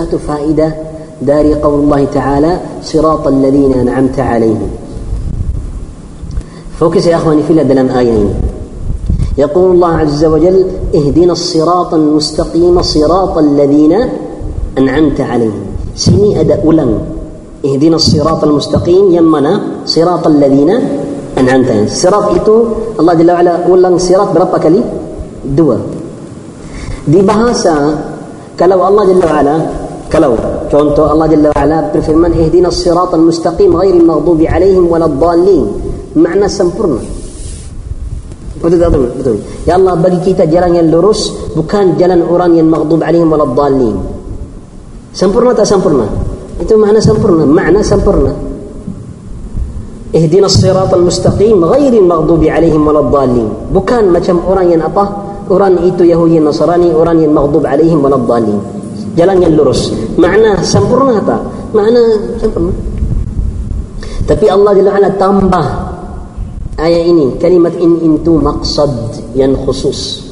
satu faedah. dari قول الله تعالى صراط الذين أنعمت عليهم. fokus يا أخواني di dalam ayat ini. يقول الله عز وجل اهدنا الصراط المستقيم صراط الذين أنعمت عليهم. sini ada ulang. اهدنا الصراط المستقيم yang mana صراط الذين أنعمت عليهم. صراط itu الله جل وعلا ulang صراط berapa kali دوا دي بهاسا كلو الله جل وعلا kalau contoh Allah Jalla wa'ala berfirman ihdina sirat al-mustaqim ghairi maghdubi alaihim waladdallin makna sempurna betul betul betul ya Allah bagi kita jalan yang lurus bukan jalan orang yang maghdub alaihim waladdallin sempurna tak sempurna itu makna sempurna makna sempurna اهدنا الصراط المستقيم غير المغضوب عليهم ولا الضالين bukan macam orang yang apa orang itu Yahudi Nasrani orang yang maghdub alaihim wala dhalin jalan yang lurus. Makna sempurna tak makna sempurna. Tapi Allah Jalla ala tambah ayat ini kalimat in intu maqsad yang khusus.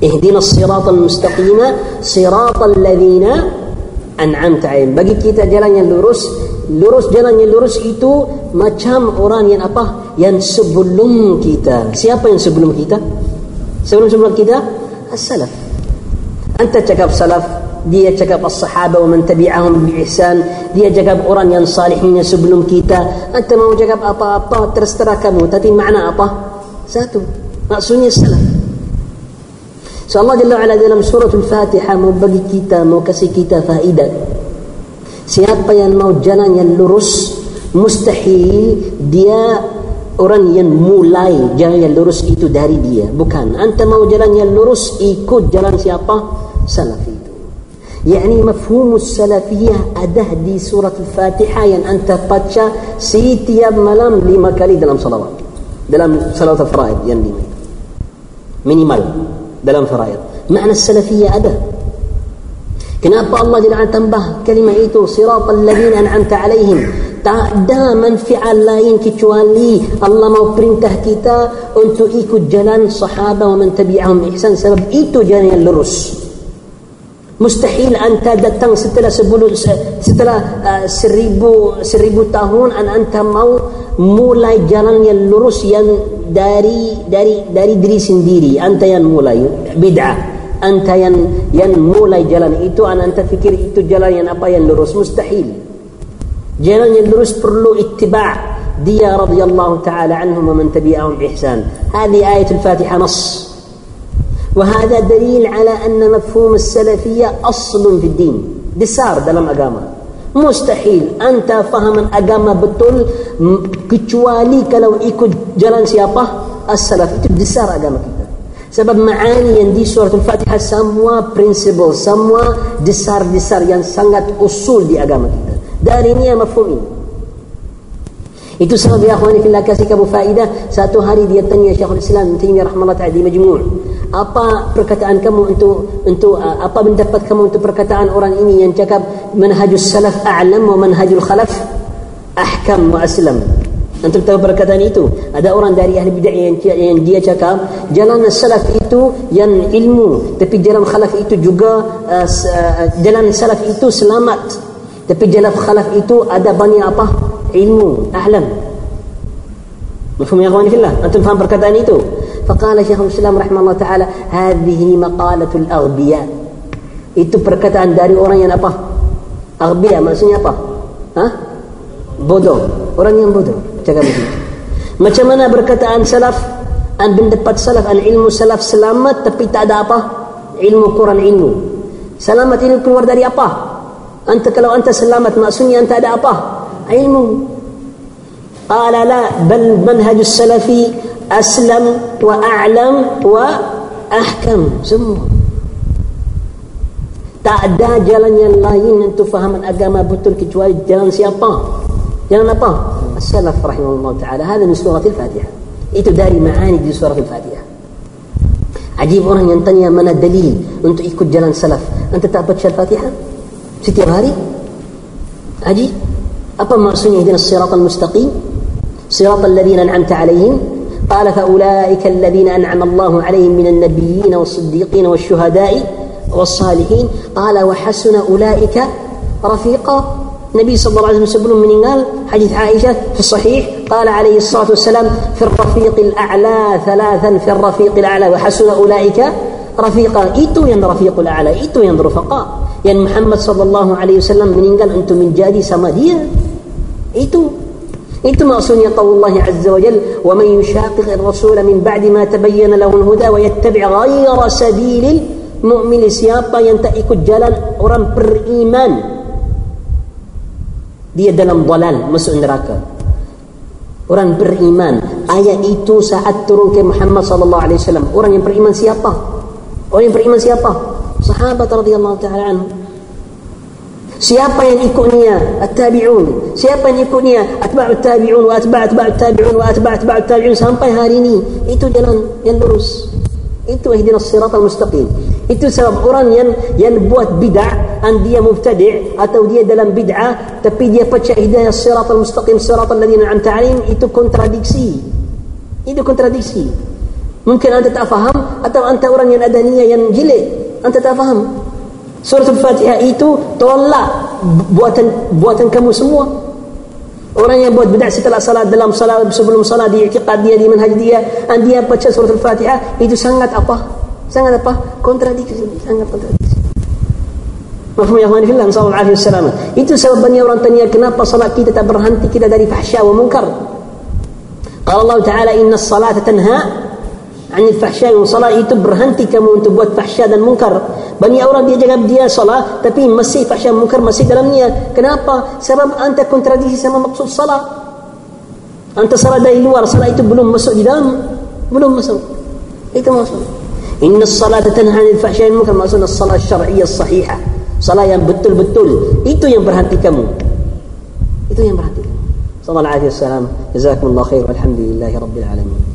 Ihdina siratal mustaqima siratal ladhina an'amta alaihim. Bagi kita jalan yang lurus lurus jalan yang lurus itu macam orang yang apa? Yang sebelum kita. Siapa yang sebelum kita? Sebelum sebelum kita? As-salaf. Anta cakap salaf dia cakap as-sahaba wa man tabi'ahum bi ihsan dia cakap orang yang salihnya sebelum kita anta mau cakap apa-apa terserah kamu tapi makna apa satu maksudnya salaf So Allah Jalla dalam surah Al-Fatihah mau bagi kita, mau kasih kita faedah. Siapa yang mau jalan yang lurus, mustahil dia orang yang mulai jalan yang lurus itu dari dia. Bukan. Anta mau jalan yang lurus, ikut jalan siapa? Salaf itu. يعني مفهوم السلفية أده دي سورة الفاتحة يعني أنت قدشة سيتي ملام لما كالي دلام صلوات. دلام صلوات الفرائض يعني مني مال دلم فرائض. معنى السلفية أده. كنا الله جل وعلا تنبه كلمة إيتو صراط الذين أنعمت عليهم. دائما فعل لاين كتوان لي. الله ما برنته كتا أنتو إيكو جلان صحابة ومن تبعهم إحسان. سبب إيتو جلان للرسل Mustahil anta datang setelah sebelum setelah uh, seribu seribu tahun an anta mau mulai jalan yang lurus yang dari dari dari diri sendiri. anta yang mulai bid'ah. anta yang yang mulai jalan itu an anta fikir itu jalan yang apa yang lurus mustahil. Jalan yang lurus perlu ittiba' dia رضي الله تعالى عنهم ومن تبعهم إحسان. Jadi ayat الفاتحة. وهذا دليل على أن مفهوم السلفية أصل في الدين. dasar dalam agama. مستحيل. أنت faham agama betul kecuali kalau ikut jalan siapa السلف. dasar agama. sebab معاني yang di سورة الفاتحة semua prinsip semua دسار دسار. يعني سنغت أصول دي أقامة. دارينية مفهومي أخواني في ya akhwani أبو فائدة. ساتو هاري Satu hari شيخ الإسلام Syekhul Islam رحمة الله تعالى دي مجموع. Apa perkataan kamu untuk untuk uh, apa pendapat kamu untuk perkataan orang ini yang cakap manhajus salaf a'lam wa manhajul khalaf ahkam wa aslam. Antum tahu perkataan itu? Ada orang dari ahli bid'ah yang, yang dia cakap Jalan salaf itu yang ilmu Tapi jalan khalaf itu juga uh, uh, Jalan salaf itu selamat. Tapi jalan khalaf itu ada banyak apa? Ilmu, ahlam Mafhum ya akhwani fillah? Antum faham perkataan itu فقال شيخ الإسلام رحمه الله تعالى هذه مقالة الأغبياء itu perkataan dari orang yang apa aghbiya maksudnya apa Hah? bodoh orang yang bodoh cakap begitu macam mana perkataan salaf an pendapat salaf an ilmu salaf selamat tapi tak ada apa ilmu Quran ilmu selamat ini keluar dari apa anta kalau anta selamat maksudnya anta ada apa ilmu qala la bal manhaj salafi aslam wa a'lam wa ahkam semua. Tak ada jalan yang lain untuk fahaman agama betul kecuali jalan siapa? Jalan apa? As-salaf rahimahullah ta'ala. Hada min surah al-fatihah itu dari maani di surah al-fatihah ajib orang yang tanya mana dalil untuk ikut jalan salaf. Anta tak baca al-fatihah setiap hari? Ajib? Apa maksudnya ihdinas siratal mustaqim? Siratal ladzina an'amta alaihim قال فأولئك الذين أنعم الله عليهم من النبيين والصديقين والشهداء والصالحين. قال وحسن أولئك رفيقا. النبي صلى الله عليه وسلم sebelum meninggal hadis Aisyah في الصحيح قال عليه الصلاة والسلام في الرفيق الأعلى ثلاثا في الرفيق الأعلى. وحسن أولئك رفيقا. itu yang rafiqul a'la itu yang rafaqa yang Muhammad sallallahu alaihi wasallam meninggal untuk menjadi sama dia itu qaulullah azza wa jalla wa man yushaqiq ar-rasul min ba'di ma tabayyana lahu al-huda wa yattabi' ghayra sabilil mu'min siapa yang tak ikut jalan orang beriman dia dalam dalal masuk neraka orang beriman ayat itu saat turun ke Muhammad sallallahu alaihi wasallam orang yang beriman siapa orang yang beriman siapa sahabat radhiyallahu taala anhu Siapa yang ikutnya? At-tabi'un. Siapa yang ikutnya? Atba'ut tabi'un wa atba' tabi'un wa atba' tabi'un sampai hari ini. Itu jalan yang lurus. Itu ihdinas siratal mustaqim. Itu sebab orang yang yang buat bid'ah an dia mubtadi' atau dia dalam bid'ah tapi dia baca hidayah siratal mustaqim siratal ladzina an'amta 'alaihim itu kontradiksi. Itu kontradiksi. Mungkin anda tak faham atau anda orang yang ada niat yang jelek. Anda tak faham. Surah Al-Fatihah itu tolak buatan buatan kamu semua. Orang yang buat bid'ah setelah salat dalam salat sebelum salat di i'tiqad dia di manhaj dia, dan dia baca surah Al-Fatihah itu sangat apa? sangat apa kontradiksi sangat kontradiksi Mafhum ya khawani fillah alaihi wasallam itu sebabnya orang tanya kenapa salat kita tak berhenti kita dari fahsya wa munkar Qala Allah Ta'ala inna salata tanha عن الفحشاء والصلاة يتب رهنتي كمو انت بوات فحشاء دا المنكر بني أورا بيجا قب ديا صلاة تبي مسي فحشاء منكر مسي دا لمنية كنابا سبب أنت كنت رديش سما مقصود صلاة أنت صلاة دا يلوار صلاة يتب بلوم مسو جدام بلوم مسو ايتا ما إن الصلاة تنهى عن الفحشاء المنكر ما سنة الصلاة الشرعية الصحيحة صلاة يم بتل بتل ايتو يم برهنتي كمو ايتو يم برهنتي صلى الله عليه وسلم جزاكم الله خير والحمد لله رب العالمين